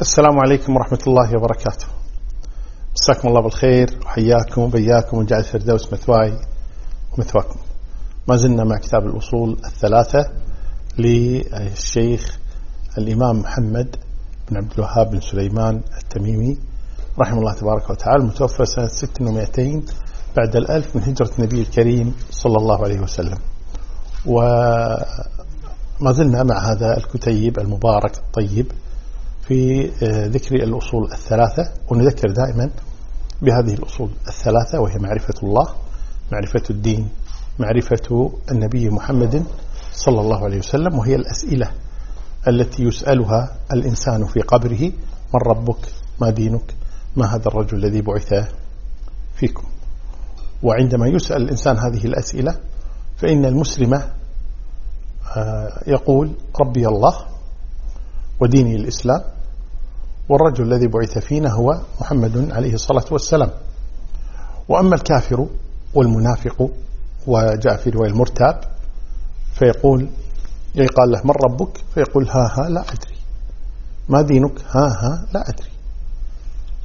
السلام عليكم ورحمة الله وبركاته. مساكم الله بالخير وحياكم وبياكم وجعل الفردوس مثواي ومثواكم. ما زلنا مع كتاب الأصول الثلاثة للشيخ الإمام محمد بن عبد الوهاب بن سليمان التميمي. رحمه الله تبارك وتعالى المتوفى سنة 600 بعد الألف من هجرة النبي الكريم صلى الله عليه وسلم. وما زلنا مع هذا الكتيب المبارك الطيب في آه، ذكر الأصول الثلاثة. ونذكر دائما بهذه الأصول الثلاثة وهي معرفة الله معرفة الدين معرفة النبي محمد صلى الله عليه وسلم وهي الأسئلة التي يسألها الإنسان في قبره. من ربك؟ ما دينك؟ ما هذا الرجل الذي بعث فيكم؟ وعندما يسأل الإنسان هذه الأسئلة فإن المسلم آه، يقول ربي الله وديني الإسلام. والرجل الذي بعث فينا هو محمد عليه الصلاة والسلام. وأما الكافر والمنافق وجاء في رواية المرتاب فيقول يقال له من ربك؟ فيقول ها ها لا أدري. ما دينك؟ ها ها لا أدري.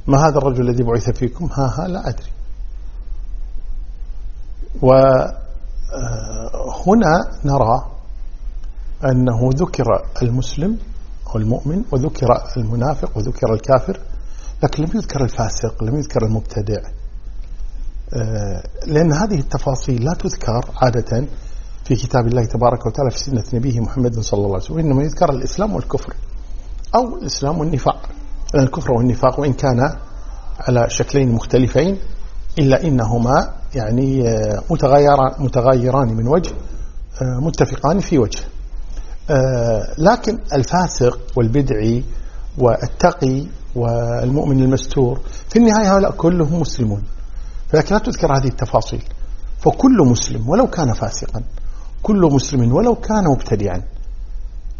ما هذا الرجل الذي بعث فيكم؟ ها ها لا أدري. وهنا نرى أنه ذكر المسلم والمؤمن وذكر المنافق وذكر الكافر لكن لم يذكر الفاسق لم يذكر المبتدع. آه، لأن هذه التفاصيل لا تذكر عادة في كتاب الله تبارك وتعالى في سنة نبيه محمد صلى الله عليه وسلم إنما يذكر الإسلام والكفر أو الإسلام والنفاق. الكفر والنفاق وإن كان على شكلين مختلفين إلا إنهما يعني آه، متغيران, من وجه آه، متفقان في وجه. لكن الفاسق والبدعي والتقي والمؤمن المستور في النهاية هؤلاء كلهم مسلمون. فلكن لا تذكر هذه التفاصيل. فكل مسلم ولو كان فاسقا كل مسلم ولو كان مبتدعا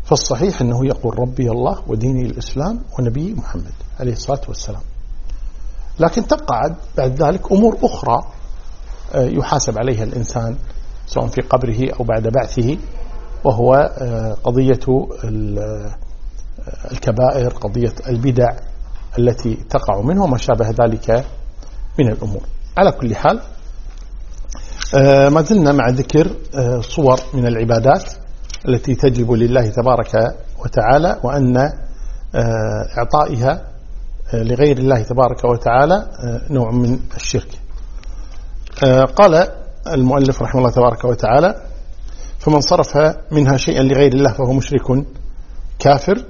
فالصحيح أنه يقول ربي الله وديني الإسلام ونبي محمد عليه الصلاة والسلام. لكن تبقى بعد ذلك أمور أخرى آه، يحاسب عليها الإنسان سواء في قبره أو بعد بعثه. وهو آه، قضية آه، الكبائر قضية البدع التي تقع منه وما شابه ذلك من الأمور. على كل حال آه، ما زلنا مع ذكر صور من العبادات التي تجب لله تبارك وتعالى وأن إعطائها لغير الله تبارك وتعالى نوع من الشرك. قال المؤلف رحمه الله تبارك وتعالى فمن صرف منها شيئا لغير الله فهو مشرك كافر.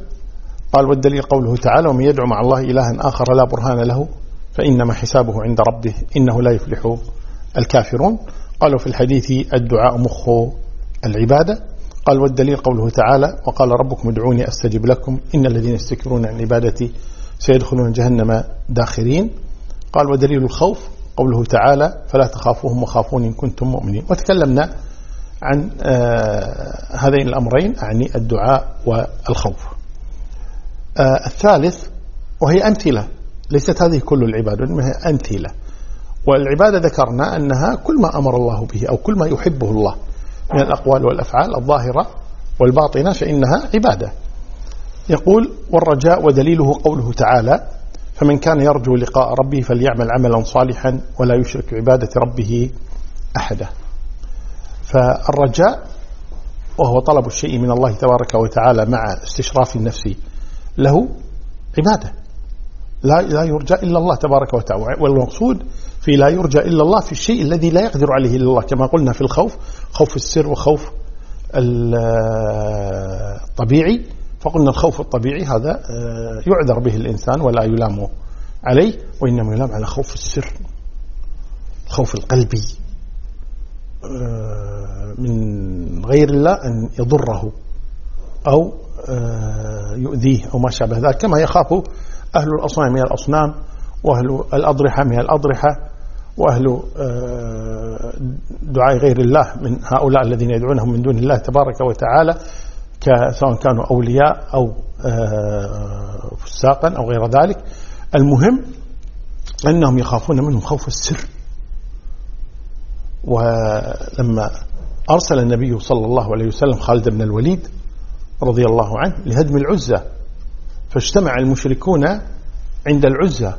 قال والدليل قوله تعالى ومن يدعو مع الله إلها آخر لا برهان له فإنما حسابه عند ربه إنه لا يفلح الكافرون. قالوا في الحديث الدعاء مخ العبادة. قال والدليل قوله تعالى وقال ربكم ادعوني أستجب لكم إن الذين يستكبرون عن عبادتي سيدخلون جهنم داخرين. قال ودليل الخوف قوله تعالى فلا تخافوهم وخافون إن كنتم مؤمنين. وتكلمنا عن آه هذين الأمرين أعني الدعاء والخوف. آه الثالث وهي أمثلة. ليست هذه كل العبادة إنما أمثلة. والعبادة ذكرنا أنها كل ما أمر الله به أو كل ما يحبه الله. من الأقوال والأفعال الظاهرة والباطنة فإنها عبادة. يقول والرجاء ودليله قوله تعالى فمن كان يرجو لقاء ربه فليعمل عملا صالحا ولا يشرك بعبادة ربه أحدا فالرجاء وهو طلب الشيء من الله تبارك وتعالى مع استشراف النفس له عبادة. لا لا يرجى إلا الله تبارك وتعالى. والمقصود في لا يرجى إلا الله في الشيء الذي لا يقدر عليه إلا الله. كما قلنا في الخوف خوف السر وخوف الطبيعي. فقلنا الخوف الطبيعي هذا آه، يعذر به الإنسان ولا يلام عليه وإنما يلام على خوف السر الخوف القلبي. من غير الله أن يضره أو آه، يؤذيه أو ما شابه ذلك كما يخاف أهل الأصنام من الأصنام وأهل الأضرحة من الأضرحة وأهل آه، دعاء غير الله من هؤلاء الذين يدعونهم من دون الله تبارك وتعالى سواء كانوا أولياء أو آه، فساقا أو غير ذلك. المهم أنهم يخافون منهم خوف السر. ولما أرسل النبي صلى الله عليه وسلم خالد بن الوليد رضي الله عنه لهدم العزة فاجتمع المشركون عند العزة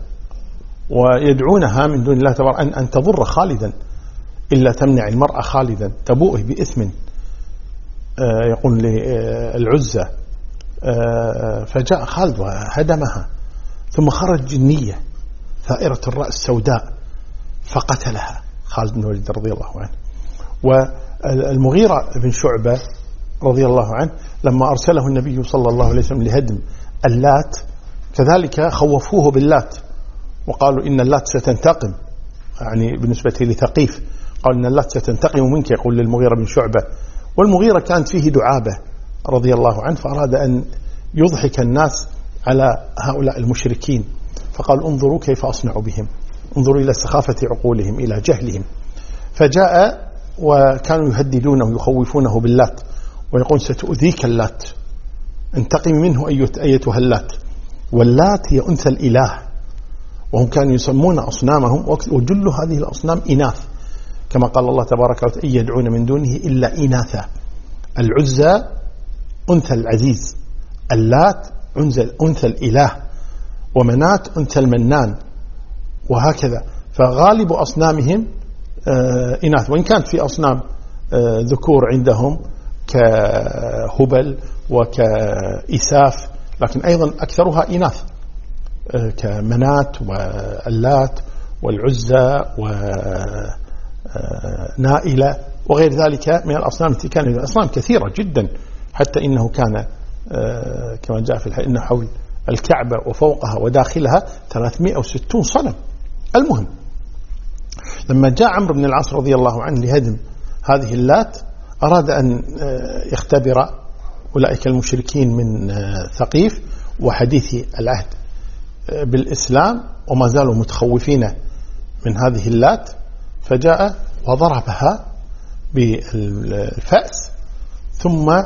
ويدعونها من دون الله تبارك أن, أن تضر خالدا إلا تمنع المرأة خالدا تبوءه بإثم آه، يقول للعزة آه، فجاء خالد وهدمها ثم خرج جنية ثائرة الرأس سوداء فقتلها. خالد بن الوليد رضي الله عنه. والمغيرة بن شعبة رضي الله عنه لما أرسله النبي صلى الله عليه وسلم لهدم اللات كذلك خوفوه باللات وقالوا إن اللات ستنتقم. يعني بالنسبة لثقيف قال إن اللات ستنتقم منك يقول للمغيرة بن شعبة. والمغيرة كانت فيه دعابة رضي الله عنه فأراد أن يضحك الناس على هؤلاء المشركين فقال انظروا كيف أصنع بهم. انظروا إلى سخافة عقولهم إلى جهلهم. فجاء وكانوا يهددونه ويخوفونه باللات ويقول ستؤذيك اللات. انتقم منه أيتها اللات. واللات هي أنثى الإله. وهم كانوا يسمون أصنامهم وجل هذه الأصنام إناث. كما قال الله تبارك وتعالى يدعون من دونه إلا إناثا. العزى أنثى العزيز. اللات أنثى الإله. ومنات أنثى المنان. وهكذا. فغالب أصنامهم آه، إناث. وإن كانت في أصنام آه، ذكور عندهم كهبل وكإساف لكن أيضا أكثرها إناث آه، كمنات واللات والعزى ونائلة وغير ذلك من الأصنام التي كانت. أصنام كثيرة جدا حتى إنه كان كما جاء في الحديث إنه حول الكعبة وفوقها وداخلها 360 صنم. المهم لما جاء عمرو بن العاص رضي الله عنه لهدم هذه اللات أراد أن آه، يختبر أولئك المشركين من آه، ثقيف وحديث العهد آه، بالإسلام وما زالوا متخوفين من هذه اللات فجاء وضربها بالفأس ثم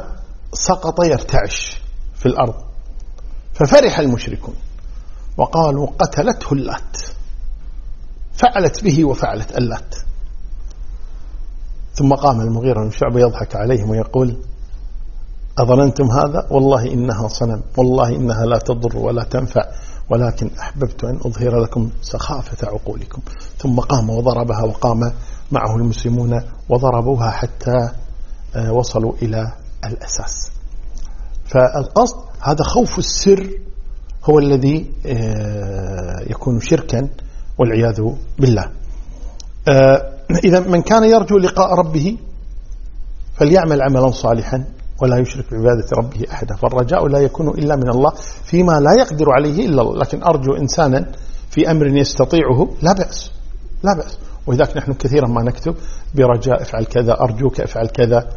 سقط يرتعش في الأرض ففرح المشركون وقالوا قتلته اللات. فعلت به وفعلت اللات ثم قام المغيرة بن شعبة يضحك عليهم ويقول أظننتم هذا؟ والله إنها صنم والله إنها لا تضر ولا تنفع ولكن أحببت أن أظهر لكم سخافة عقولكم. ثم قام وضربها وقام معه المسلمون وضربوها حتى آه، وصلوا إلى الأساس. فالقصد هذا خوف السر هو الذي آه، يكون شركا والعياذ بالله. آه، إذا من كان يرجو لقاء ربه فليعمل عملا صالحا ولا يشرك بعبادة ربه أحدا. فالرجاء لا يكون إلا من الله فيما لا يقدر عليه إلا الله. لكن أرجو إنسانا في أمر يستطيعه لا بأس لا بأس. ولذلك نحن كثيرا ما نكتب برجاء افعل كذا أرجوك افعل كذا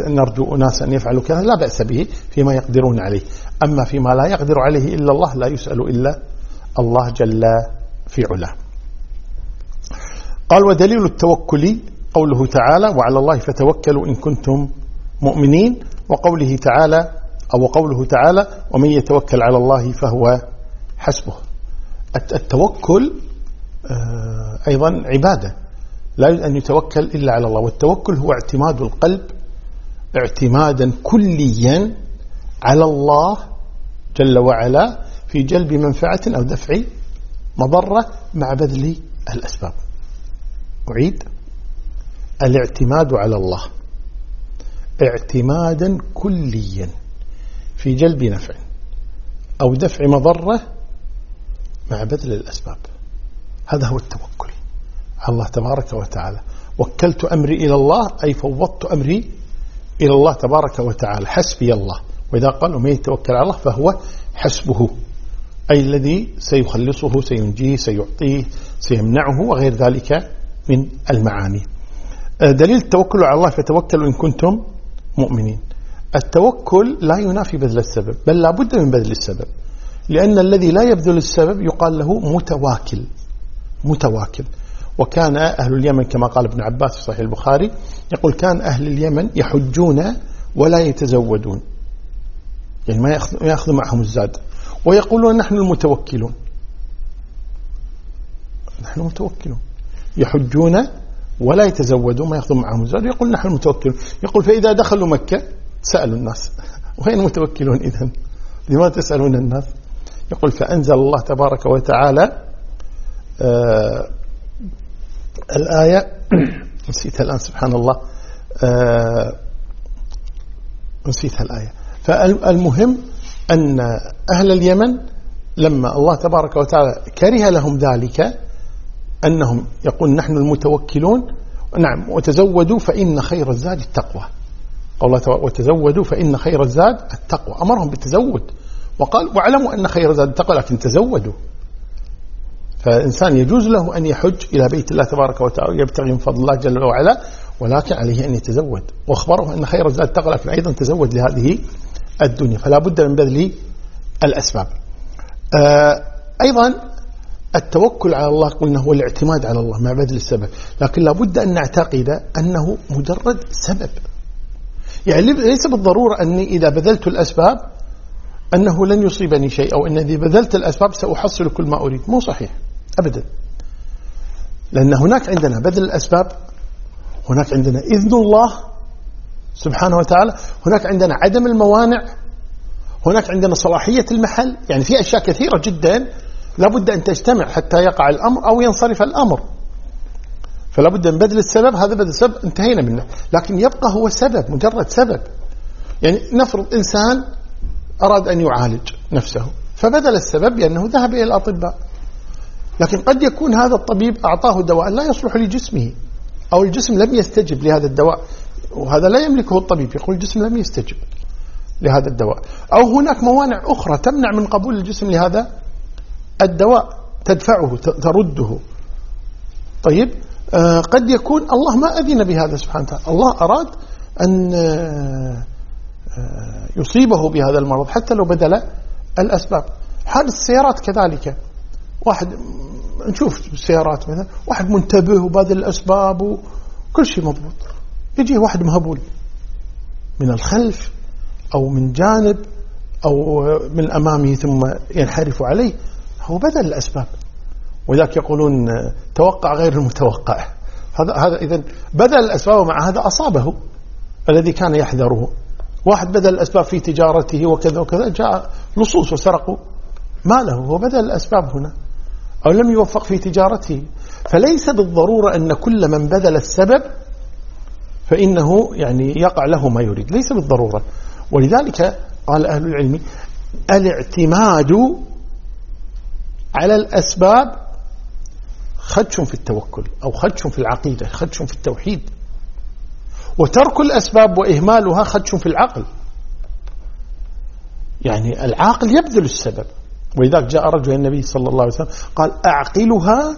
نرجو أناس أن يفعلوا كذا لا بأس به فيما يقدرون عليه. أما فيما لا يقدر عليه إلا الله لا يسأل إلا الله جل في علاه. قال ودليل التوكل قوله تعالى وعلى الله فتوكلوا إن كنتم مؤمنين وقوله تعالى أو قوله تعالى ومن يتوكل على الله فهو حسبه التوكل آه، أيضا عبادة. لا يجب أن يتوكل إلا على الله. والتوكل هو اعتماد القلب اعتمادا كليا على الله جل وعلا في جلب منفعة أو دفع مضرة مع بذل الأسباب. أعيد. الاعتماد على الله. اعتمادا كليا. في جلب نفع. أو دفع مضرة مع بذل الأسباب. هذا هو التوكل على الله تبارك وتعالى. وكلت أمري إلى الله أي فوضت أمري إلى الله تبارك وتعالى. حسبي الله. وإذا قال ومن يتوكل على الله فهو حسبه. أي الذي سيخلصه سينجيه سيعطيه سيمنعه وغير ذلك من المعاني. آه، دليل التوكل على الله فتوكلوا إن كنتم مؤمنين. التوكل لا ينافي بذل السبب بل لا بد من بذل السبب. لأن الذي لا يبذل السبب يقال له متواكل متواكل. وكان أهل اليمن كما قال ابن عباس في صحيح البخاري يقول كان أهل اليمن يحجون ولا يتزودون. يعني ما يأخذ معهم الزاد. ويقولون نحن المتوكلون. نحن متوكلون يحجون ولا يتزودون ما يأخذون معهم. الزاد يقول نحن المتوكلون. يقول فإذا دخلوا مكة سألوا الناس. وين المتوكلون إذن؟ لماذا تسألون الناس؟ يقول فأنزل الله تبارك وتعالى آه الآية. نسيتها الآن سبحان الله آه نسيتها الآية. فالمهم أن أهل اليمن لما الله تبارك وتعالى كره لهم ذلك أنهم يقول نحن المتوكلون نعم وتزودوا فإن خير الزاد التقوى. الله وتزودوا فإن خير الزاد التقوى. أمرهم بالتزود. وقال واعلموا أن خير الزاد التقوى لكن تزودوا. فالإنسان يجوز له أن يحج إلى بيت الله تبارك وتعالى يبتغي من فضل الله جل وعلا ولكن عليه أن يتزود. وأخبره أن خير الزاد التقوى لكن أيضا تزود لهذه الدنيا فلا بد من بذل الأسباب. آه، أيضا التوكل على الله قلنا هو الاعتماد على الله مع بذل السبب لكن لابد أن نعتقد أنه مجرد سبب. يعني ليس بالضرورة أني إذا بذلت الأسباب أنه لن يصيبني شيء أو أن إذا بذلت الأسباب سأحصل كل ما أريد. مو صحيح أبدا. لأن هناك عندنا بذل الأسباب هناك عندنا إذن الله سبحانه وتعالى. هناك عندنا عدم الموانع هناك عندنا صلاحية المحل يعني في أشياء كثيرة جدا لابد أن تجتمع حتى يقع الأمر أو ينصرف الأمر. فلا بد من بذل السبب هذا بدل السبب انتهينا منه. لكن يبقى هو سبب مجرد سبب. يعني نفرض إنسان أراد أن يعالج نفسه فبذل السبب بأنه ذهب إلى الأطباء. لكن قد يكون هذا الطبيب أعطاه دواء لا يصلح لجسمه أو الجسم لم يستجب لهذا الدواء. وهذا لا يملكه الطبيب. يقول الجسم لم يستجب لهذا الدواء. أو هناك موانع أخرى تمنع من قبول الجسم لهذا الدواء تدفعه ترده. طيب آه قد يكون الله ما أذن بهذا سبحانه وتعالى. الله أراد أن آه يصيبه بهذا المرض حتى لو بدل الأسباب. حال السيارات كذلك. واحد نشوف السيارات مثلا واحد منتبه وباذل الأسباب وكل شيء مضبوط. يجي واحد مهبول من الخلف أو من جانب أو من أمامه ثم ينحرف عليه هو بذل الأسباب. وذاك يقولون توقع غير المتوقع. هذا هذا إذا بذل الأسباب ومع هذا أصابه الذي كان يحذره. واحد بذل الأسباب في تجارته وكذا وكذا جاء لصوص وسرقوا ماله. هو بذل الأسباب هنا. أو لم يوفق في تجارته. فليس بالضرورة أن كل من بذل السبب فإنه يعني يقع له ما يريد ليس بالضرورة. ولذلك قال أهل العلم الاعتماد على الأسباب خدش في التوكل أو خدش في العقيدة خدش في التوحيد. وترك الأسباب وإهمالها خدش في العقل. يعني العاقل يبذل السبب. ولذلك جاء رجل النبي صلى الله عليه وسلم قال أعقلها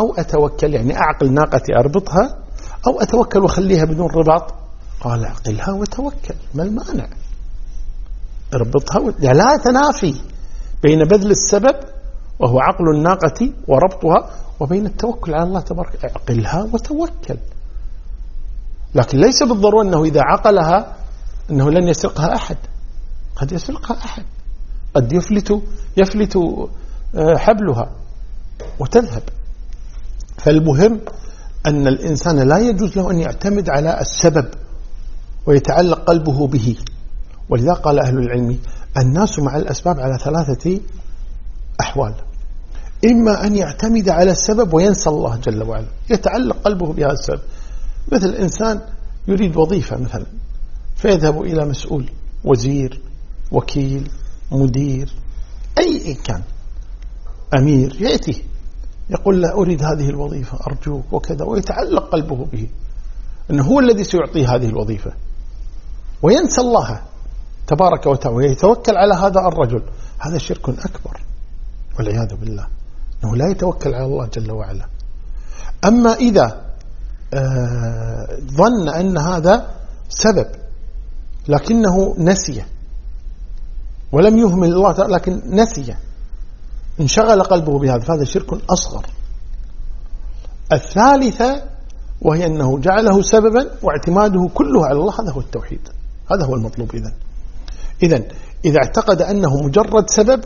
أو أتوكل يعني أعقل ناقتي أربطها أو أتوكل وخليها بدون رباط؟ قال أعقلها وتوكل ما المانع؟ اربطها و... لا تنافي بين بذل السبب وهو عقل الناقة وربطها وبين التوكل على الله تبارك أعقلها وتوكل. لكن ليس بالضرورة أنه إذا عقلها أنه لن يسرقها أحد. قد يسرقها أحد. قد يفلت يفلت آه، حبلها وتذهب. فالمهم أن الإنسان لا يجوز له أن يعتمد على السبب ويتعلق قلبه به. ولذا قال أهل العلم الناس مع الأسباب على ثلاثة أحوال. إما أن يعتمد على السبب وينسى الله جل وعلا يتعلق قلبه بهذا السبب. مثل إنسان يريد وظيفة مثلا فيذهب إلى مسؤول وزير وكيل مدير أي كان أمير يأتي يقول له أريد هذه الوظيفة أرجوك وكذا ويتعلق قلبه به. أنه هو الذي سيعطيه هذه الوظيفة. وينسى الله تبارك وتعالى ويتوكل على هذا الرجل. هذا شرك أكبر والعياذ بالله. أنه لا يتوكل على الله جل وعلا. أما إذا آه، ظن أن هذا سبب لكنه نسي ولم يهمل الله لكن نسي. انشغل قلبه بهذا فهذا شرك أصغر. الثالثة وهي أنه جعله سببا واعتماده كله على الله هذا هو التوحيد. هذا هو المطلوب إذن. إذن إذا اعتقد أنه مجرد سبب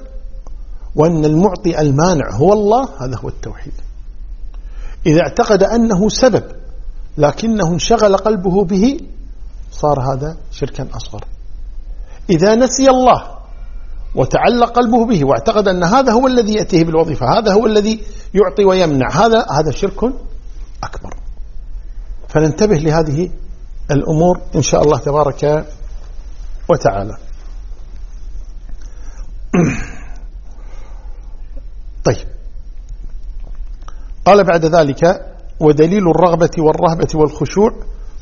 وأن المعطي المانع هو الله هذا هو التوحيد. إذا اعتقد أنه سبب لكنه انشغل قلبه به صار هذا شركا أصغر. إذا نسي الله وتعلق قلبه به واعتقد أن هذا هو الذي يأتيه بالوظيفة هذا هو الذي يعطي ويمنع هذا هذا شرك أكبر. فننتبه لهذه الأمور إن شاء الله تبارك وتعالى. طيب. قال بعد ذلك ودليل الرغبة والرهبة والخشوع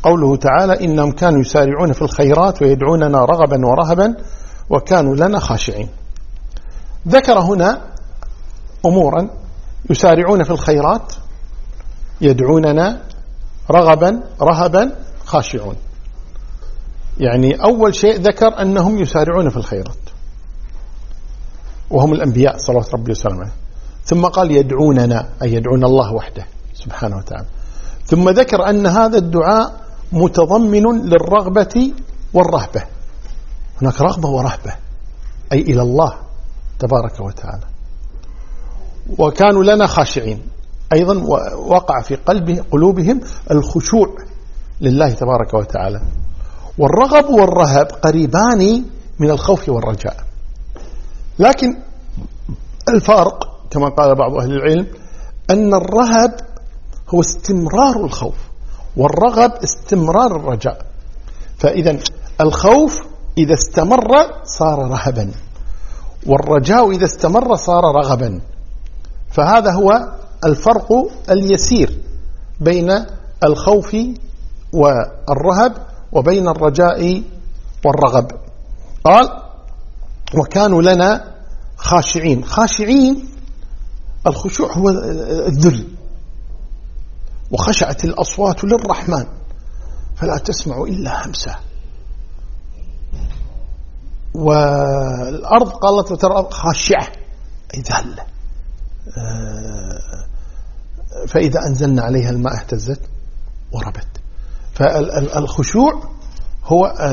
قوله تعالى إنهم كانوا يسارعون في الخيرات ويدعوننا رغبا ورهبا وكانوا لنا خاشعين. ذكر هنا أمورا يسارعون في الخيرات يدعوننا رغبا رهبا خاشعون. يعني أول شيء ذكر أنهم يسارعون في الخيرات. وهم الأنبياء صلوات ربي وسلامه. ثم قال يدعوننا أي يدعون الله وحده سبحانه وتعالى. ثم ذكر أن هذا الدعاء متضمن للرغبة والرهبة. هناك رغبة ورهبة أي إلى الله تبارك وتعالى. وكانوا لنا خاشعين. أيضا وقع في قلب قلوبهم الخشوع لله تبارك وتعالى. والرغب والرهب قريبان من الخوف والرجاء. لكن الفارق كما قال بعض أهل العلم أن الرهب هو استمرار الخوف والرغب استمرار الرجاء. فإذا الخوف إذا استمر صار رهبا. والرجاء إذا استمر صار رغبا. فهذا هو الفرق اليسير بين الخوف والرهب وبين الرجاء والرغب. قال وكانوا لنا خاشعين. خاشعين الخشوع هو الذل. وخشعت الأصوات للرحمن. فلا تسمع إلا همسة. والأرض قالت ترى خاشعة. أي ذلة آه، فإذا أنزلنا عليها الماء اهتزت وربت. فالخشوع هو آه،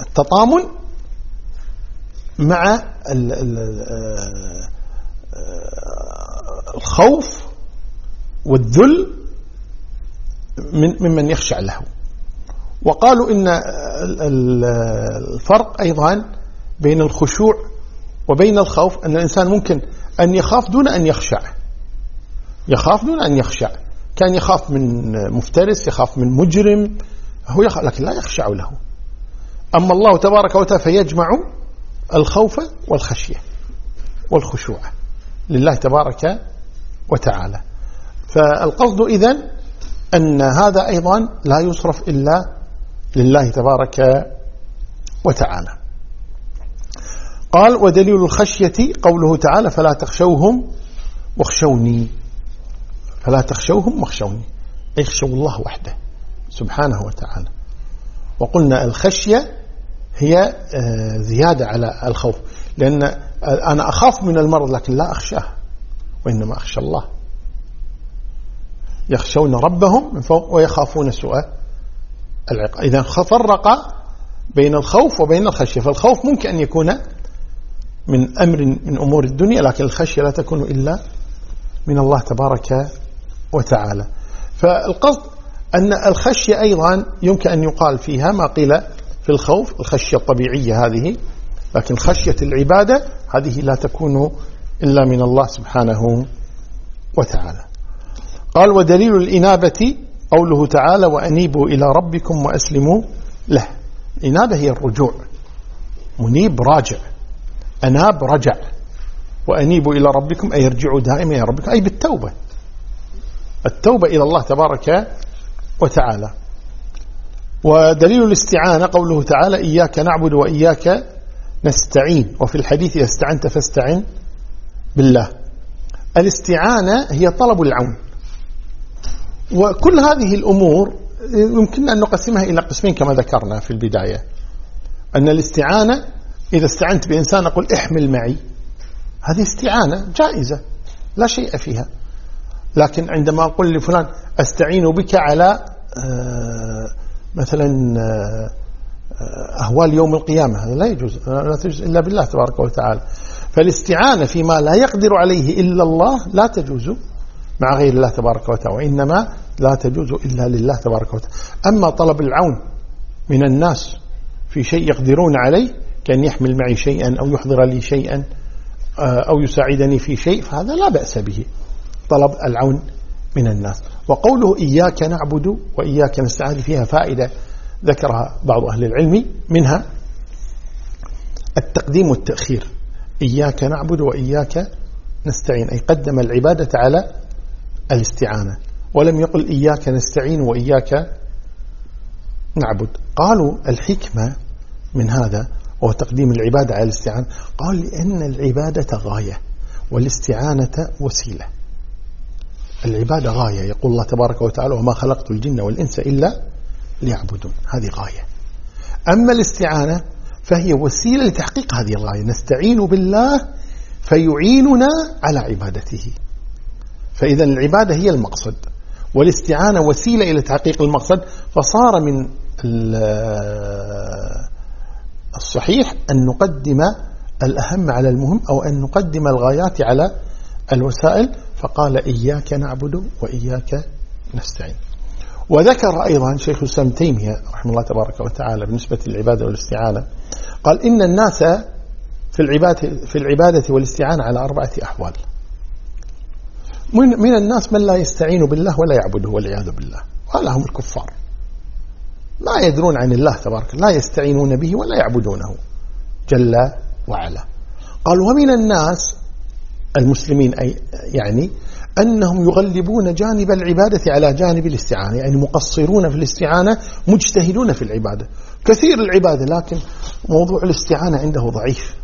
التطامن مع آه، الخوف والذل من ممن يخشع له. وقالوا إن الفرق أيضا بين الخشوع وبين الخوف أن الإنسان ممكن أن يخاف دون أن يخشع. يخاف دون أن يخشع. كان يخاف من مفترس يخاف من مجرم. هو يخاف لكن لا يخشع له. أما الله تبارك وتعالى فيجمع الخوف والخشية والخشوع لله تبارك وتعالى. فالقصد إذن أن هذا أيضا لا يصرف إلا لله تبارك وتعالى. قال ودليل الخشية قوله تعالى فلا تخشوهم واخشوني. فلا تخشوهم واخشوني. اخشوا الله وحده سبحانه وتعالى. وقلنا الخشية هي آه، زيادة على الخوف. لأن أنا أخاف من المرض لكن لا أخشاه وإنما أخشى الله. يخشون ربهم من فوق ويخافون سوء العقاب. إذا فرق بين الخوف وبين الخشية فالخوف ممكن أن يكون من أمر من أمور الدنيا لكن الخشية لا تكون إلا من الله تبارك وتعالى. فالقصد أن الخشية أيضا يمكن أن يقال فيها ما قيل في الخوف الخشية الطبيعية هذه. لكن خشية العبادة هذه لا تكون إلا من الله سبحانه وتعالى. قال ودليل الإنابة قوله تعالى وأنيبوا إلى ربكم وأسلموا له. الإنابة هي الرجوع. منيب راجع. أناب رجع. وأنيبوا إلى ربكم أي ارجعوا دائما إلى ربكم أي بالتوبة. التوبة إلى الله تبارك وتعالى. ودليل الاستعانة قوله تعالى إياك نعبد وإياك نستعين. وفي الحديث إذا استعنت فاستعن بالله. الاستعانة هي طلب العون. وكل هذه الأمور يمكن أن نقسمها إلى قسمين كما ذكرنا في البداية. أن الاستعانة إذا استعنت بإنسان أقول احمل معي هذه استعانة جائزة لا شيء فيها. لكن عندما أقول لفلان أستعين بك على آه، مثلا آه، أهوال يوم القيامة هذا لا يجوز لا تجوز إلا بالله تبارك وتعالى. فالاستعانة فيما لا يقدر عليه إلا الله لا تجوز مع غير الله تبارك وتعالى وإنما لا تجوز إلا لله تبارك وتعالى. أما طلب العون من الناس في شيء يقدرون عليه كأن يحمل معي شيئا أو يحضر لي شيئا آه، أو يساعدني في شيء فهذا لا بأس به. طلب العون من الناس. وقوله إياك نعبد وإياك نستعين فيها فائدة ذكرها بعض أهل العلم منها التقديم والتأخير. إياك نعبد وإياك نستعين أي قدم العبادة على الاستعانة. ولم يقل إياك نستعين وإياك نعبد. قالوا الحكمة من هذا وهو تقديم العبادة على الاستعانة. قال لأن العبادة غاية والاستعانة وسيلة. العبادة غاية يقول الله تبارك وتعالى وما خلقت الجن والإنس إلا ليعبدون. هذه غاية. أما الاستعانة فهي وسيلة لتحقيق هذه الغاية. نستعين بالله فيعيننا على عبادته. فإذا العبادة هي المقصد. والاستعانة وسيلة إلى تحقيق المقصد فصار من الصحيح أن نقدم الأهم على المهم أو أن نقدم الغايات على الوسائل فقال إياك نعبد وإياك نستعين. وذكر أيضا شيخ الإسلام تيمية رحمه الله تبارك وتعالى بالنسبة للعبادة والاستعانة قال إن الناس في العبادة, في العبادة والاستعانة على أربعة أحوال. من, من الناس من لا يستعين بالله ولا يعبده والعياذ بالله. وهؤلاء هم الكفار. ما يدرون عن الله تبارك لا يستعينون به ولا يعبدونه جل وعلا. قال ومن الناس المسلمين أي يعني أنهم يغلبون جانب العبادة على جانب الاستعانة يعني مقصرون في الاستعانة مجتهدون في العبادة. كثير العبادة لكن موضوع الاستعانة عنده ضعيف.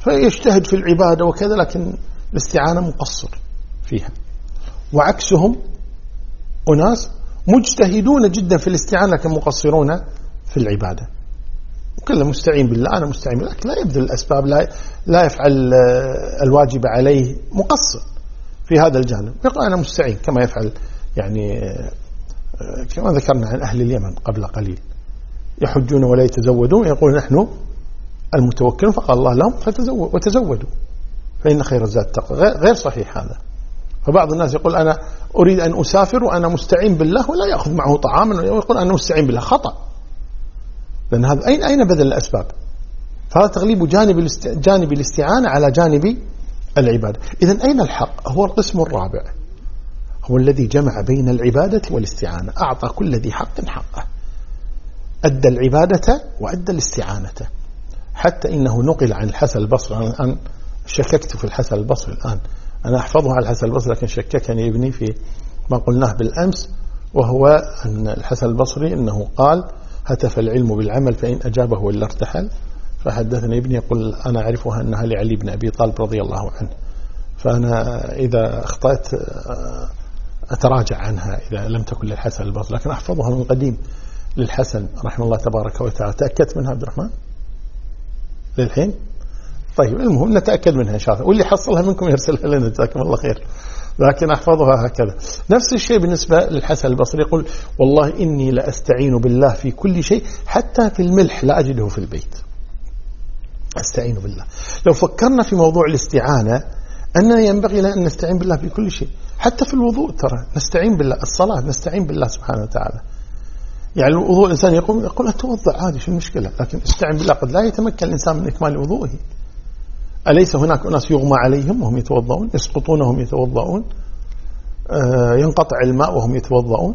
فيجتهد في العبادة وكذا لكن الاستعانة مقصر فيها. وعكسهم أناس مجتهدون جدا في الاستعانة لكن مقصرون في العبادة. وكله مستعين بالله أنا مستعين بالله لا يبذل الأسباب لا, لا يفعل الواجب عليه مقصر في هذا الجانب. يقول أنا مستعين كما يفعل يعني كما ذكرنا عن أهل اليمن قبل قليل. يحجون ولا يتزودون يقول نحن المتوكلون فقال الله لهم فتزودوا وتزودوا. فإن خير الزاد التقوى غير صحيح هذا. فبعض الناس يقول أنا أريد أن أسافر وأنا مستعين بالله ولا يأخذ معه طعاما ويقول أنا مستعين بالله. خطأ. لأن هذا أين أين بذل الأسباب؟ فهذا تغليب جانب جانب الاستعانة على جانب العبادة. إذا أين الحق؟ هو القسم الرابع. هو الذي جمع بين العبادة والاستعانة. أعطى كل ذي حق حقه. أدى العبادة وأدى الاستعانة. حتى إنه نقل عن الحسن البصري الآن شككت في الحسن البصري الآن. أنا أحفظها على الحسن البصري لكن شككني ابني في ما قلناه بالأمس وهو أن الحسن البصري أنه قال هتف العلم بالعمل فإن أجابه ولا ارتحل. فحدثني ابني يقول أنا أعرفها أنها لعلي بن أبي طالب رضي الله عنه. فأنا إذا أخطأت أتراجع عنها إذا لم تكن للحسن البصري. لكن أحفظها من قديم للحسن رحمه الله تبارك وتعالى. تأكدت منها عبد الرحمن؟ للحين؟ طيب المهم نتأكد منها إن شاء الله. واللي حصلها منكم يرسلها لنا. جزاكم الله خير. لكن أحفظها هكذا. نفس الشيء بالنسبة للحسن البصري. يقول والله إني لأستعين بالله في كل شيء حتى في الملح لا أجده في البيت. أستعين بالله. لو فكرنا في موضوع الاستعانة أننا ينبغي لنا أن نستعين بالله في كل شيء. حتى في الوضوء ترى. نستعين بالله. الصلاة نستعين بالله سبحانه وتعالى. يعني الوضوء الإنسان يقوم يقول أتوضع عادي شو المشكلة؟ لكن استعين بالله قد لا يتمكن الإنسان من إكمال وضوءه أليس هناك أناس يغمى عليهم وهم يتوضؤون يسقطون وهم يتوضؤون؟ آه، ينقطع الماء وهم يتوضؤون؟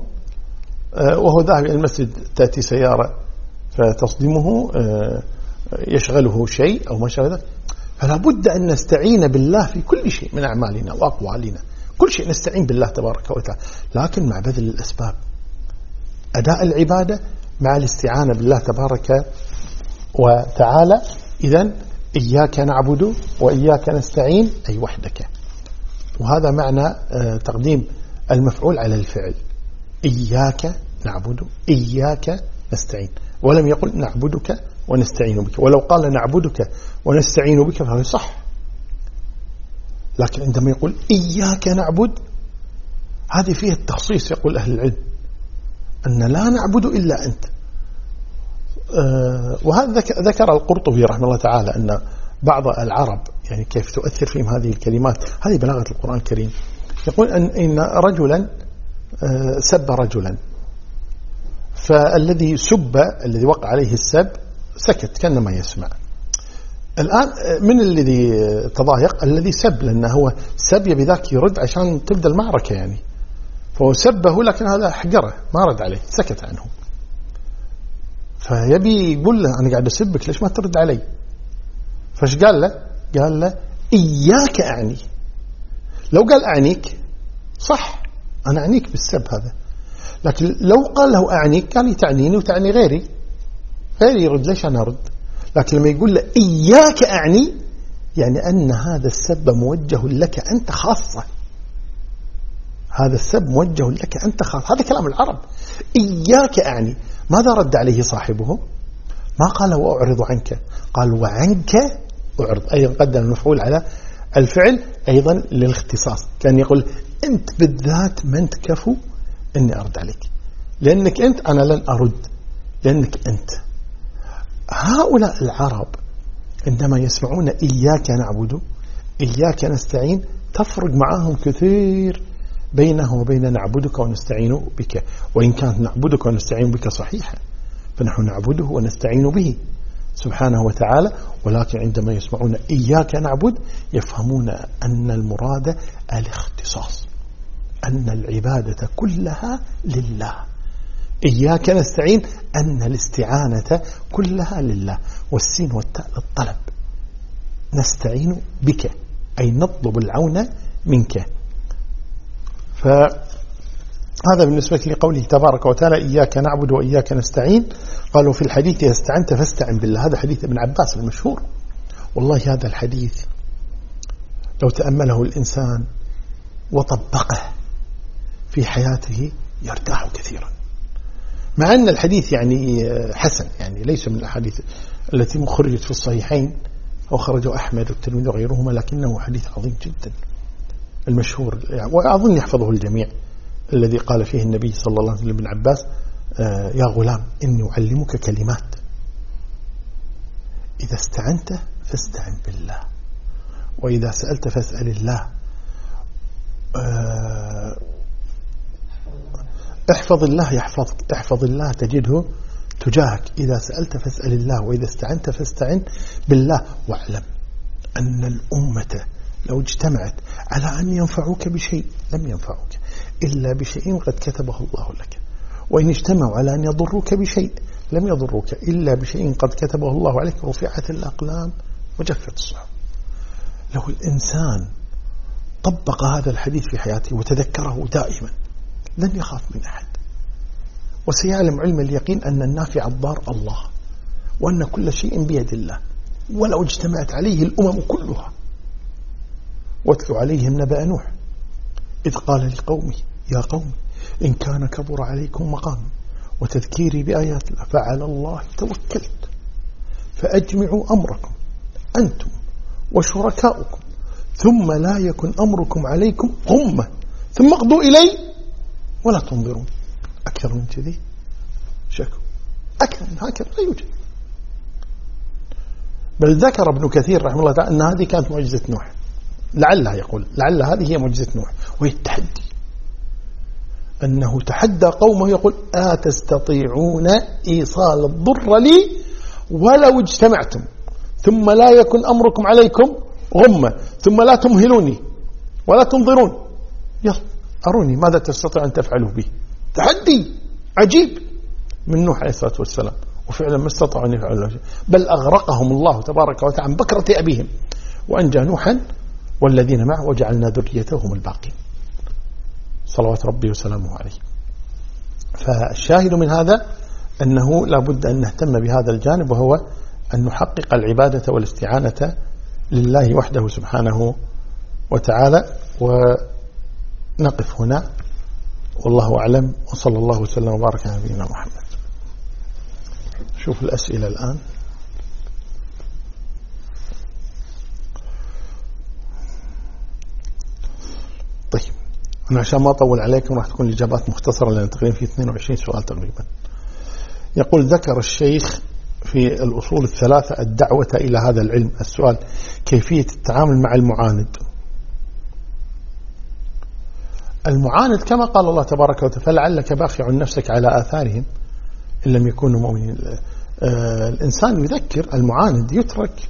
آه، وهو ذاهب إلى المسجد تأتي سيارة فتصدمه آه، يشغله شيء أو ما شابه ذلك. فلا بد أن نستعين بالله في كل شيء من أعمالنا وأقوالنا. كل شيء نستعين بالله تبارك وتعالى. لكن مع بذل الأسباب أداء العبادة مع الاستعانة بالله تبارك وتعالى. إذا إياك نعبد وإياك نستعين أي وحدك. وهذا معنى آه، تقديم المفعول على الفعل. إياك نعبد إياك نستعين. ولم يقل نعبدك ونستعين بك. ولو قال نعبدك ونستعين بك فهذا صح. لكن عندما يقول إياك نعبد هذه فيها التخصيص يقول أهل العلم أن لا نعبد إلا أنت. وهذا ذكر القرطبي رحمه الله تعالى أن بعض العرب يعني كيف تؤثر فيهم هذه الكلمات هذه بلاغة القرآن الكريم. يقول أن إن رجلا آه، سب رجلا. فالذي سب الذي وقع عليه السب سكت كان ما يسمع. الآن من الذي تضايق؟ الذي سب لأنه هو سب يبي ذاك يرد عشان تبدأ المعركة يعني. فهو سبه لكن هذا حقره ما رد عليه سكت عنه. فيبي يقول له أنا قاعد أسبك ليش ما ترد علي؟ فايش قال له؟ قال له إياك أعني. لو قال أعنيك صح أنا أعنيك بالسب هذا. لكن لو قال له أعنيك قال تعنيني وتعني غيري. غيري يرد ليش أنا أرد؟ لكن لما يقول له إياك أعني يعني أن هذا السب موجه لك أنت خاصة. هذا السب موجه لك أنت خاصة هذا كلام العرب. إياك أعني. ماذا رد عليه صاحبه؟ ما قال وأعرض عنك. قال وعنك أعرض. أيضا قدم المفعول على الفعل أيضا للاختصاص. كان يقول أنت بالذات من تكفو أني أرد عليك. لأنك أنت أنا لن أرد. لأنك أنت. هؤلاء العرب عندما يسمعون إياك نعبد إياك نستعين تفرق معهم كثير. بينه وبين نعبدك ونستعين بك. وإن كانت نعبدك ونستعين بك صحيحة فنحن نعبده ونستعين به سبحانه وتعالى. ولكن عندما يسمعون إياك نعبد يفهمون أن المراد الاختصاص أن العبادة كلها لله. إياك نستعين أن الاستعانة كلها لله. والسين والتاء للطلب. نستعين بك أي نطلب العون منك. فهذا بالنسبة لقوله تبارك وتعالى إياك نعبد وإياك نستعين. قالوا في الحديث إذا استعنت فاستعن بالله. هذا حديث ابن عباس المشهور. والله هذا الحديث لو تأمله الإنسان وطبقه في حياته يرتاح كثيرا. مع أن الحديث يعني حسن يعني ليس من الأحاديث التي مخرجت في الصحيحين وخرجه أحمد والترمذي وغيرهما لكنه حديث عظيم جدا. المشهور يعني وأظن يحفظه الجميع الذي قال فيه النبي صلى الله عليه وسلم بن عباس آه، يا غلام إني أعلمك كلمات. إذا استعنت فاستعن بالله وإذا سألت فاسأل الله. آه، احفظ الله يحفظك احفظ الله تجده تجاهك. إذا سألت فاسأل الله وإذا استعنت فاستعن بالله واعلم أن الأمة لو اجتمعت على أن ينفعوك بشيء؟ لم ينفعوك. إلا بشيء قد كتبه الله لك. وإن اجتمعوا على أن يضروك بشيء لم يضروك. إلا بشيء قد كتبه الله عليك. رفعت الأقلام وجفت الصحف. لو الإنسان طبق هذا الحديث في حياته وتذكره دائما لن يخاف من أحد. وسيعلم علم اليقين أن النافع الضار الله وأن كل شيء بيد الله. ولو اجتمعت عليه الأمم كلها واتل عليهم نبأ نوح. إذ قال لقومه يا قوم إن كان كبر عليكم مقام وتذكيري بآيات الله فعلى الله توكلت. فأجمعوا أمركم أنتم وشركاؤكم ثم لا يكن أمركم عليكم غمة. ثم اقضوا إلي ولا تنظرون. أكثر من كذي؟ شكو. أكثر من هكذا لا يوجد. بل ذكر ابن كثير رحمه الله تعالى أن هذه كانت معجزة نوح. لعلها يقول لعل هذه هي معجزة نوح وهي التحدي. أنه تحدى قومه يقول أتستطيعون إيصال الضر لي ولو اجتمعتم ثم لا يكن أمركم عليكم غمة ثم لا تمهلوني ولا تنظرون. يلا أروني ماذا تستطيع أن تفعلوا به؟ تحدي عجيب من نوح عليه الصلاة والسلام. وفعلا ما استطاعوا أن يفعلوا بل أغرقهم الله تبارك وتعالى عن بكرة أبيهم. وأنجى نوحا والذين معه وجعلنا ذريته هم الباقين. صلوات ربي وسلامه عليه. فالشاهد من هذا أنه لا بد أن نهتم بهذا الجانب وهو أن نحقق العبادة والاستعانة لله وحده سبحانه وتعالى. ونقف هنا. والله أعلم. وصلى الله وسلم وبارك على نبينا محمد. شوف الأسئلة الآن. أنا عشان ما أطول عليكم راح تكون الإجابات مختصرة لأن تقريبا في 22 سؤال تقريبا. يقول ذكر الشيخ في الأصول الثلاثة الدعوة إلى هذا العلم. السؤال كيفية التعامل مع المعاند؟ المعاند كما قال الله تبارك وتعالى فلعلك باخع نفسك على آثارهم إن لم يكونوا مؤمنين. آه، الإنسان يذكر المعاند يترك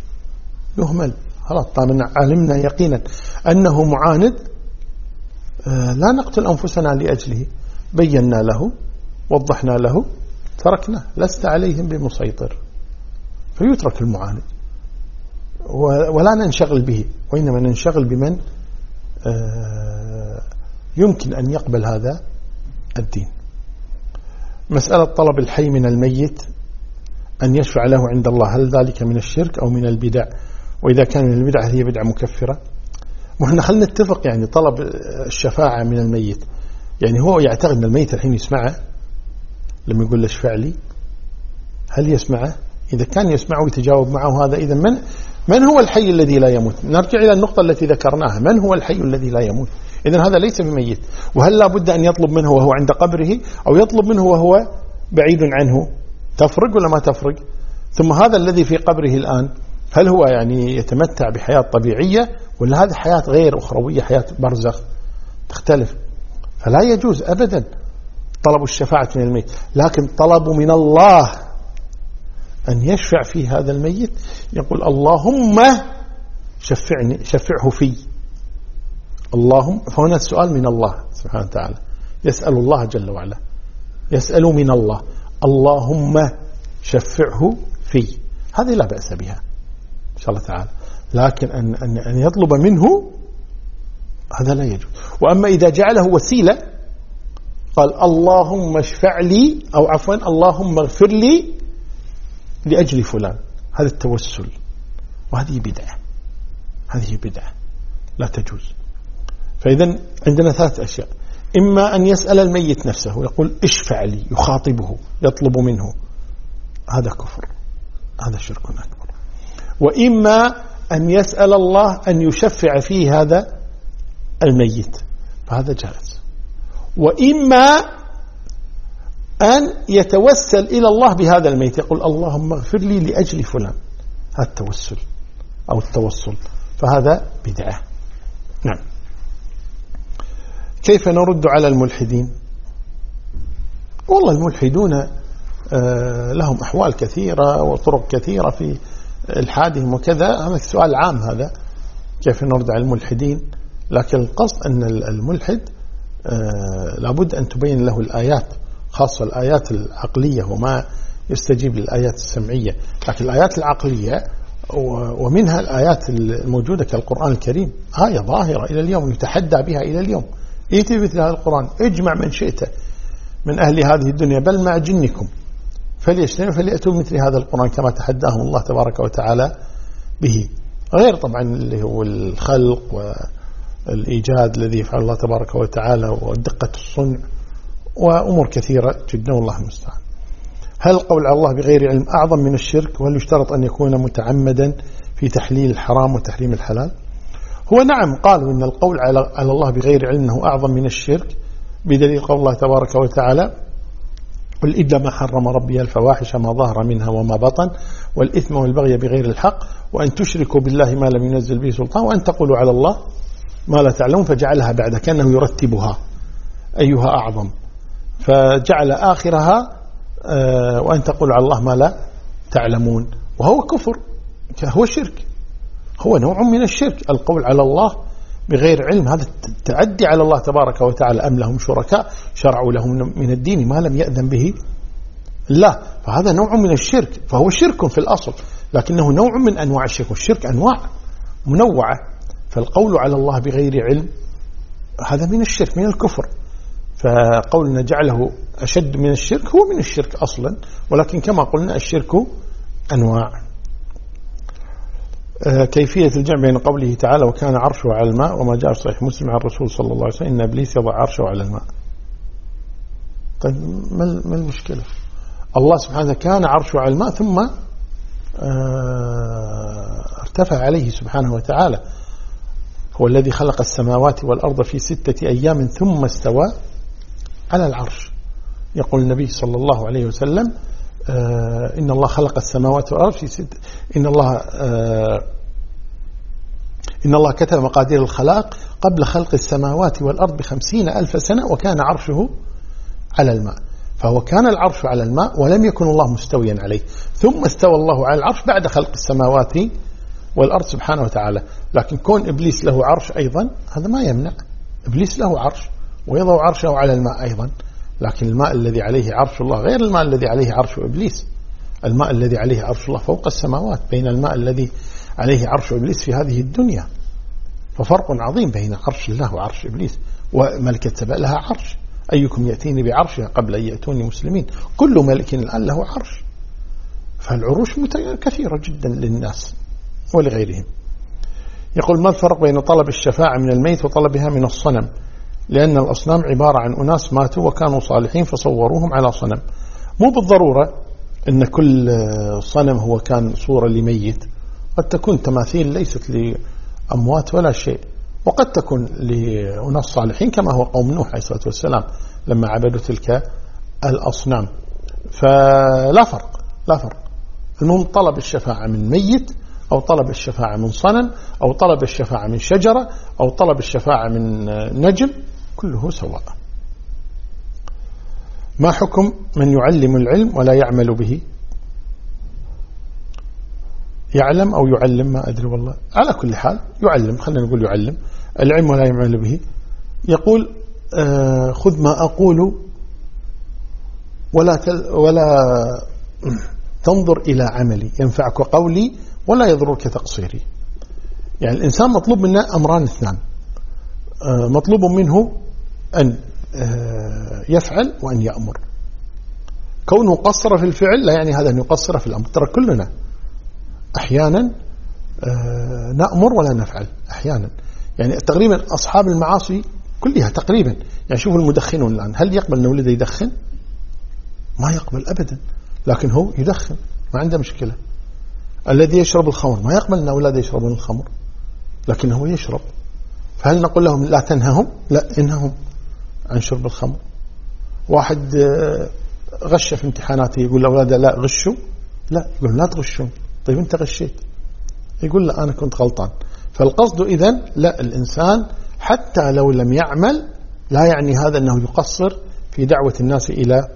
يهمل. خلاص طالما علمنا يقينا أنه معاند لا نقتل أنفسنا لأجله. بينا له وضحنا له تركنا لست عليهم بمسيطر. فيترك المعاند ولا ننشغل به. وإنما ننشغل بمن؟ آه، يمكن أن يقبل هذا الدين. مسألة طلب الحي من الميت أن يشفع له عند الله. هل ذلك من الشرك أو من البدع؟ وإذا كان من البدع هي بدعة مكفرة؟ وإحنا خلينا نتفق يعني طلب الشفاعة من الميت. يعني هو يعتقد أن الميت الحين يسمعه لما يقول له اشفع لي هل يسمعه؟ إذا كان يسمعه ويتجاوب معه هذا إذا من من هو الحي الذي لا يموت؟ نرجع إلى النقطة التي ذكرناها. من هو الحي الذي لا يموت؟ إذا هذا ليس بميت. وهل لا بد أن يطلب منه وهو عند قبره أو يطلب منه وهو بعيد عنه؟ تفرق ولا ما تفرق؟ ثم هذا الذي في قبره الآن هل هو يعني يتمتع بحياة طبيعية ولا هذه حياة غير أخروية حياة برزخ؟ تختلف. فلا يجوز أبدا طلب الشفاعة من الميت. لكن طلب من الله أن يشفع في هذا الميت. يقول اللهم شفعني شفعه في. اللهم فهنا السؤال من الله سبحانه وتعالى. يسأل الله جل وعلا. يسأل من الله. اللهم شفعه في. هذه لا بأس بها. إن شاء الله تعالى. لكن أن, أن, أن يطلب منه هذا لا يجوز. وأما إذا جعله وسيلة قال اللهم اشفع لي أو عفوا اللهم اغفر لي لأجل فلان. هذا التوسل. وهذه بدعة. هذه بدعة. لا تجوز. فإذا عندنا ثلاث أشياء. إما أن يسأل الميت نفسه. ويقول اشفع لي. يخاطبه. يطلب منه. هذا كفر. هذا شرك أكبر. وإما أن يسأل الله أن يشفع فيه هذا الميت. فهذا جائز. وإما أن يتوسل إلى الله بهذا الميت. يقول اللهم اغفر لي لأجل فلان. هذا التوسل أو التوسل فهذا بدعة. نعم. كيف نرد على الملحدين؟ والله الملحدون آه، لهم أحوال كثيرة وطرق كثيرة في الحادهم وكذا هذا سؤال عام هذا كيف نرد على الملحدين لكن القصد أن الملحد آه، لابد أن تبين له الآيات خاصة الآيات العقلية وما يستجيب للآيات السمعية. لكن الآيات العقلية ومنها الآيات الموجودة كالقرآن الكريم. آية ظاهرة إلى اليوم يتحدى بها إلى اليوم. ائتي مثل هذا القرآن اجمع من شئت من أهل هذه الدنيا بل مع جنكم. فليشتروا فليأتوا مثل هذا القرآن كما تحداهم الله تبارك وتعالى به. غير طبعا اللي هو الخلق والإيجاد الذي يفعل الله تبارك وتعالى ودقة الصنع وأمور كثيرة جدا والله المستعان. هل القول على الله بغير علم أعظم من الشرك؟ وهل يشترط أن يكون متعمدا في تحليل الحرام وتحريم الحلال؟ هو نعم قالوا إن القول على الله بغير علم أنه أعظم من الشرك بدليل قول الله تبارك وتعالى قل ما حرم ربي الفواحش ما ظهر منها وما بطن والإثم والبغي بغير الحق وأن تشركوا بالله ما لم ينزل به سلطان وأن تقولوا على الله ما لا تعلمون فجعلها بعد كأنه يرتبها أيها أعظم. فجعل آخرها آه، وأن تقولوا على الله ما لا تعلمون. وهو كفر هو شرك هو نوع من الشرك. القول على الله بغير علم. هذا التعدي على الله تبارك وتعالى. أم لهم شركاء؟ شرعوا لهم من الدين ما لم يأذن به لا فهذا نوع من الشرك. فهو شرك في الأصل لكنه نوع من أنواع الشرك. والشرك أنواع منوعة. فالقول على الله بغير علم هذا من الشرك من الكفر. فقولنا جعله أشد من الشرك هو من الشرك أصلا. ولكن كما قلنا الشرك أنواع. كيفية الجمع بين قوله تعالى وكان عرشه على الماء وما جاء في صحيح مسلم عن الرسول صلى الله عليه وسلم إن إبليس يضع عرشه على الماء. طيب ما المشكلة؟ الله سبحانه كان عرشه على الماء ثم آه، ارتفع عليه سبحانه وتعالى. هو الذي خلق السماوات والأرض في ستة أيام ثم استوى على العرش. يقول النبي صلى الله عليه وسلم آه، إن الله خلق السماوات والأرض في ست إن الله آه، إن الله كتب مقادير الخلاق قبل خلق السماوات والأرض بخمسين ألف سنة وكان عرشه على الماء. فهو كان العرش على الماء ولم يكن الله مستويا عليه. ثم استوى الله على العرش بعد خلق السماوات والأرض سبحانه وتعالى. لكن كون إبليس له عرش أيضا هذا ما يمنع. إبليس له عرش ويضع عرشه على الماء أيضا. لكن الماء الذي عليه عرش الله غير الماء الذي عليه عرش إبليس. الماء الذي عليه عرش الله فوق السماوات بين الماء الذي عليه عرش إبليس في هذه الدنيا. ففرق عظيم بين عرش الله وعرش إبليس. وملكة سبأ لها عرش؟ أيكم يأتيني بعرشها قبل أن يأتوني مسلمين؟ كل ملك الآن له عرش. فالعروش كثيرة جدا للناس ولغيرهم. يقول ما الفرق بين طلب الشفاعة من الميت وطلبها من الصنم؟ لأن الأصنام عبارة عن أناس ماتوا وكانوا صالحين فصوروهم على صنم. مو بالضرورة أن كل صنم هو كان صورة لميت. قد تكون تماثيل ليست لأموات ولا شيء. وقد تكون لأناس صالحين كما هو قوم نوح عليه الصلاة والسلام لما عبدوا تلك الأصنام. فلا فرق لا فرق. المهم طلب الشفاعة من ميت أو طلب الشفاعة من صنم أو طلب الشفاعة من شجرة أو طلب الشفاعة من نجم. كله سواء. ما حكم من يعلم العلم ولا يعمل به؟ يعلم أو يعلم؟ ما أدري والله. على كل حال يعلم خلينا نقول يعلم. العلم ولا يعمل به. يقول آه خذ ما أقول ولا ولا تنظر إلى عملي. ينفعك قولي ولا يضرك تقصيري. يعني الإنسان مطلوب منه أمران اثنان. آه مطلوب منه أن آه يفعل وأن يأمر. كونه قصر في الفعل لا يعني هذا أن يقصر في الأمر. ترى كلنا أحيانا آه، نأمر ولا نفعل. أحيانا. يعني تقريبا أصحاب المعاصي كلها تقريبا. يعني شوفوا المدخنون الآن. هل يقبل أن ولده يدخن؟ ما يقبل أبدا. لكن هو يدخن. ما عنده مشكلة. الذي يشرب الخمر. ما يقبل أن أولاده يشربون الخمر. لكن هو يشرب. فهل نقول لهم لا تنههم؟ لا انههم عن شرب الخمر. واحد آه، غش في امتحاناته يقول لأولاده لا غشوا. لا يقول لا تغشون. طيب أنت غشيت. يقول لا أنا كنت غلطان. فالقصد إذن لا الإنسان حتى لو لم يعمل لا يعني هذا أنه يقصر في دعوة الناس إلى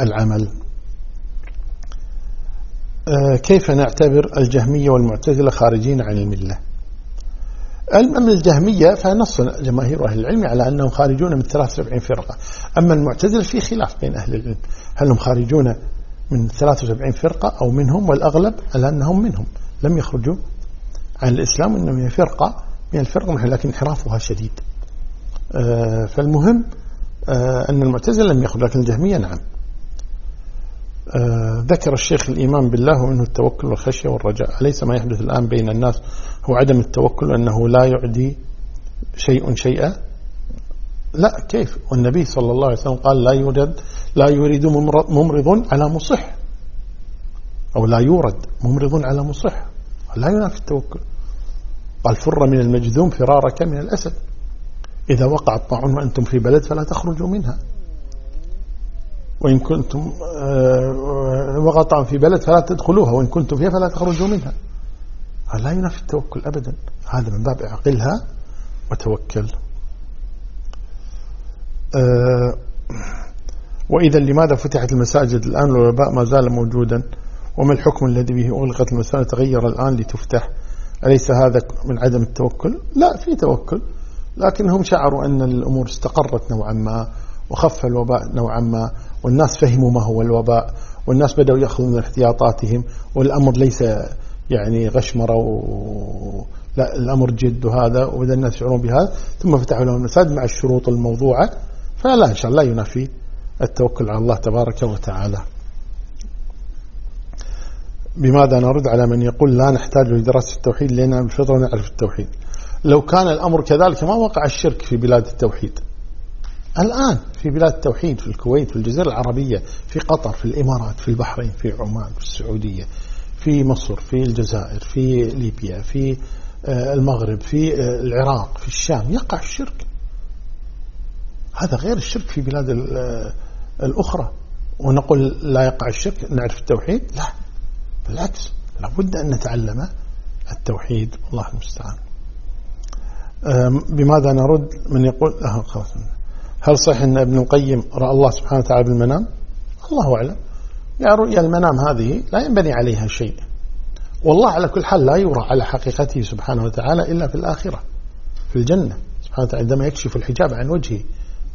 العمل. آه، كيف نعتبر الجهمية والمعتزلة خارجين عن الملة؟ أما الجهمية فنص جماهير أهل العلم على أنهم خارجون من 73 فرقة. أما المعتزلة في خلاف بين أهل العلم. هل هم خارجون من 73 فرقة أو منهم؟ والأغلب على أنهم منهم. لم يخرجوا عن الإسلام إنهم هي فرقة من الفرق لكن انحرافها شديد. آه، فالمهم آه، أن المعتزلة لم يخرج لكن الجهمية نعم. ذكر الشيخ الإيمان بالله ومنه التوكل والخشية والرجاء. أليس ما يحدث الآن بين الناس هو عدم التوكل أنه لا يعدي شيء شيئا؟ لا كيف؟ والنبي صلى الله عليه وسلم قال لا يوجد لا يريد ممرض على مصح. أو لا يورد ممرض على مصح. لا ينافي التوكل. قال فر من المجذوم فرارك من الأسد. إذا وقع الطاعون وأنتم في بلد فلا تخرجوا منها. وإن كنتم آه، الطاعون في بلد فلا تدخلوها وإن كنتم فيها فلا تخرجوا منها. لا ينافي التوكل أبدا. هذا من باب اعقلها وتوكل. أه وإذا لماذا فتحت المساجد الآن والوباء ما زال موجودا؟ وما الحكم الذي به أغلقت المساجد تغير الآن لتفتح؟ أليس هذا من عدم التوكل؟ لا في توكل. لكنهم شعروا أن الأمور استقرت نوعا ما وخف الوباء نوعا ما. والناس فهموا ما هو الوباء والناس بدأوا يأخذون احتياطاتهم والأمر ليس يعني غشمرة و... لا الأمر جد هذا وبدأ الناس يشعرون بهذا ثم فتحوا لهم المساجد مع الشروط الموضوعة فلا إن شاء الله ينافي التوكل على الله تبارك وتعالى. بماذا نرد على من يقول لا نحتاج لدراسة التوحيد لأننا بالفطرة نعرف التوحيد؟ لو كان الأمر كذلك ما وقع الشرك في بلاد التوحيد. الآن في بلاد التوحيد في الكويت في الجزيرة العربية في قطر في الإمارات في البحرين في عمان في السعودية في مصر في الجزائر في ليبيا في آه، المغرب في آه، العراق في الشام. يقع الشرك. هذا غير الشرك في بلاد آه، الأخرى. ونقول لا يقع الشرك نعرف التوحيد؟ لا. بالعكس لابد أن نتعلم التوحيد. الله المستعان. بماذا نرد؟ من يقول آه خلاص. هل صحيح أن ابن القيم رأى الله سبحانه وتعالى بالمنام؟ الله أعلم. يا رؤيا المنام هذه لا ينبني عليها شيء. والله على كل حال لا يرى على حقيقته سبحانه وتعالى إلا في الآخرة في الجنة. سبحانه وتعالى عندما يكشف الحجاب عن وجهه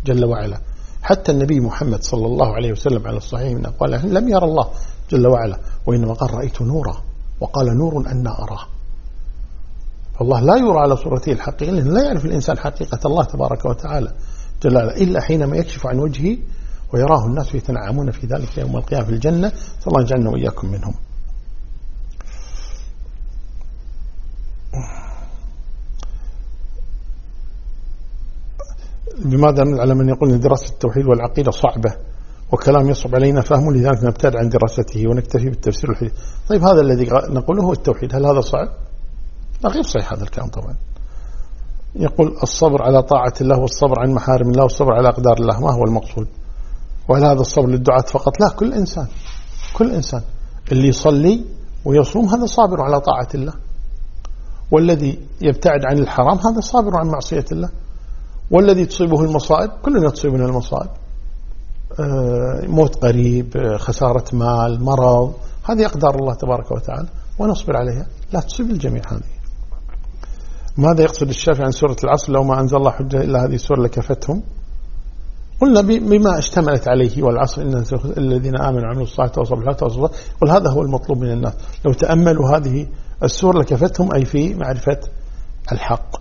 جل وعلا. حتى النبي محمد صلى الله عليه وسلم على الصحيح من أقواله لم يرى الله جل وعلا وإنما قال رأيت نورا وقال نور أن أراه فالله لا يرى على صورته الحقيقية لأنه لا يعرف الإنسان حقيقة الله تبارك وتعالى. جل وعلا إلا حينما يكشف عن وجهه ويراه الناس يتنعمون في ذلك يوم القيامة في الجنة صلى الله يجعلنا وإياكم منهم. بماذا على من يقول أن دراسة التوحيد والعقيدة صعبة وكلام يصعب علينا فهمه لذلك نبتعد عن دراسته ونكتفي بالتفسير الحديث طيب هذا الذي نقوله هو التوحيد هل هذا صعب؟ لا غير صحيح هذا الكلام طبعا. يقول الصبر على طاعة الله والصبر عن محارم الله والصبر على أقدار الله ما هو المقصود؟ وهل هذا الصبر للدعاة فقط؟ لا كل إنسان كل إنسان اللي يصلي ويصوم هذا صابر على طاعة الله. والذي يبتعد عن الحرام هذا صابر عن معصية الله. والذي تصيبه المصائب كلنا تصيبنا المصائب. آه، موت قريب آه، خسارة مال مرض هذه أقدار الله تبارك وتعالى ونصبر عليها. لا تصيب الجميع هذه. ماذا يقصد الشافعي عن سورة العصر؟ لو ما أنزل الله حجة إلا هذه السورة لكفتهم. قلنا بما اشتملت عليه والعصر إن الذين آمنوا وعملوا الصالحات وصبروا بالحق وصبروا قل هذا هو المطلوب من الناس. لو تأملوا هذه السورة لكفتهم أي في معرفة الحق.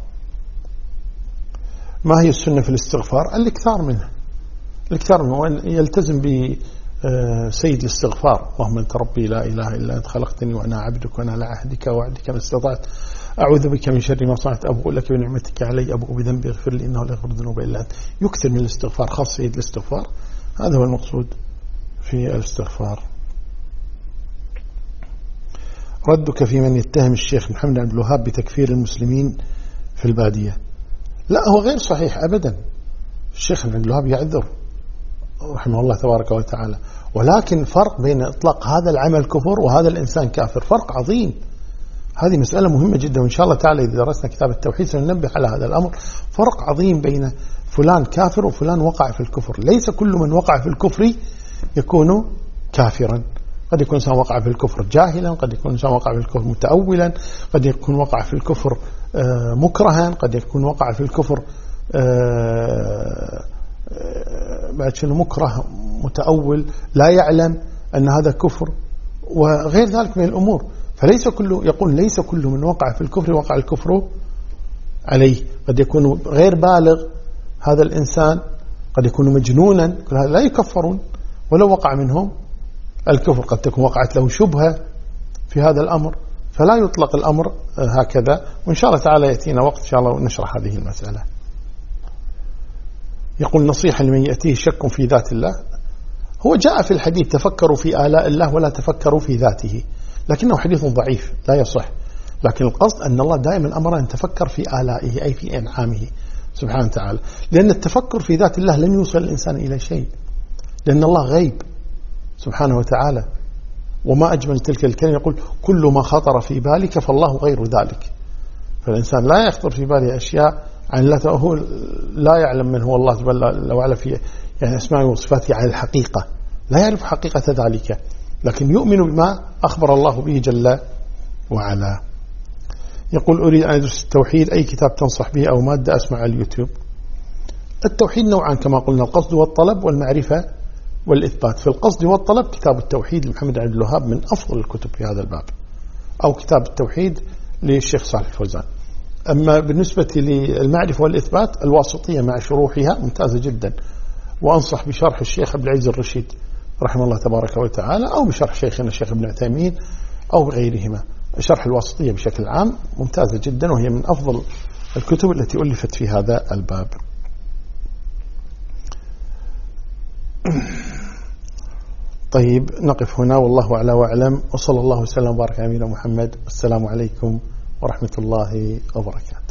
ما هي السنة في الاستغفار؟ الإكثار منه الإكثار منه وأن يلتزم ب آه، الاستغفار. اللهم أنت ربي لا إله إلا أنت خلقتني وأنا عبدك وأنا على عهدك وعدك ما استطعت. أعوذ بك من شر ما صنعت ابوء لك بنعمتك علي ابوء بذنبي اغفر لي إنه لا يغفر الذنوب إلا أنت. يكثر من الاستغفار خاص سيد الاستغفار. هذا هو المقصود في الاستغفار. ردك في من يتهم الشيخ محمد عبد الوهاب بتكفير المسلمين في البادية. لا هو غير صحيح أبدا. الشيخ ابن الوهاب يعذر رحمه الله تبارك وتعالى. ولكن فرق بين إطلاق هذا العمل كفر وهذا الإنسان كافر. فرق عظيم. هذه مسألة مهمة جدا وإن شاء الله تعالى إذا درسنا كتاب التوحيد سننبه على هذا الأمر. فرق عظيم بين فلان كافر وفلان وقع في الكفر. ليس كل من وقع في الكفر يكون كافرا. قد يكون إنسان وقع في الكفر جاهلا قد يكون إنسان وقع في الكفر متأولا قد يكون وقع في الكفر آه، مكرها قد يكون وقع في الكفر آه، آه، بعد شنو مكره متأول لا يعلم أن هذا كفر وغير ذلك من الأمور. فليس كل يقول ليس كل من وقع في الكفر وقع الكفر عليه. قد يكون غير بالغ هذا الإنسان قد يكون مجنونا كل هذا لا يكفرون ولو وقع منهم الكفر. قد تكون وقعت له شبهة في هذا الأمر فلا يطلق الأمر هكذا. وإن شاء الله تعالى يأتينا وقت إن شاء الله نشرح هذه المسألة. يقول نصيحة لمن يأتيه شك في ذات الله. هو جاء في الحديث تفكروا في آلاء الله ولا تفكروا في ذاته. لكنه حديث ضعيف لا يصح. لكن القصد أن الله دائما أمر أن تفكر في آلائه أي في أنعامه سبحانه وتعالى. لأن التفكر في ذات الله لن يوصل الإنسان إلى شيء. لأن الله غيب سبحانه وتعالى. وما أجمل تلك الكلمة يقول كل ما خطر في بالك فالله غير ذلك. فالإنسان لا يخطر في باله أشياء عن لا هو لا يعلم من هو الله جل وعلا في يعني أسماء وصفاته على الحقيقة. لا يعرف حقيقة ذلك. لكن يؤمن بما أخبر الله به جل وعلا. يقول أريد أن أدرس التوحيد أي كتاب تنصح به أو مادة أسمع على اليوتيوب. التوحيد نوعان كما قلنا القصد والطلب والمعرفة والإثبات. في القصد والطلب كتاب التوحيد لمحمد عبد الوهاب من أفضل الكتب في هذا الباب. أو كتاب التوحيد للشيخ صالح الفوزان. أما بالنسبة للمعرفة والإثبات الواسطية مع شروحها ممتازة جدا. وأنصح بشرح الشيخ عبد العزيز الرشيد. رحمه الله تبارك وتعالى أو بشرح شيخنا الشيخ ابن عثيمين أو بغيرهما شرح الواسطية بشكل عام ممتازة جدا وهي من أفضل الكتب التي ألفت في هذا الباب. طيب نقف هنا والله أعلى وأعلم. وصلى الله وسلم وبارك على محمد. السلام عليكم ورحمة الله وبركاته.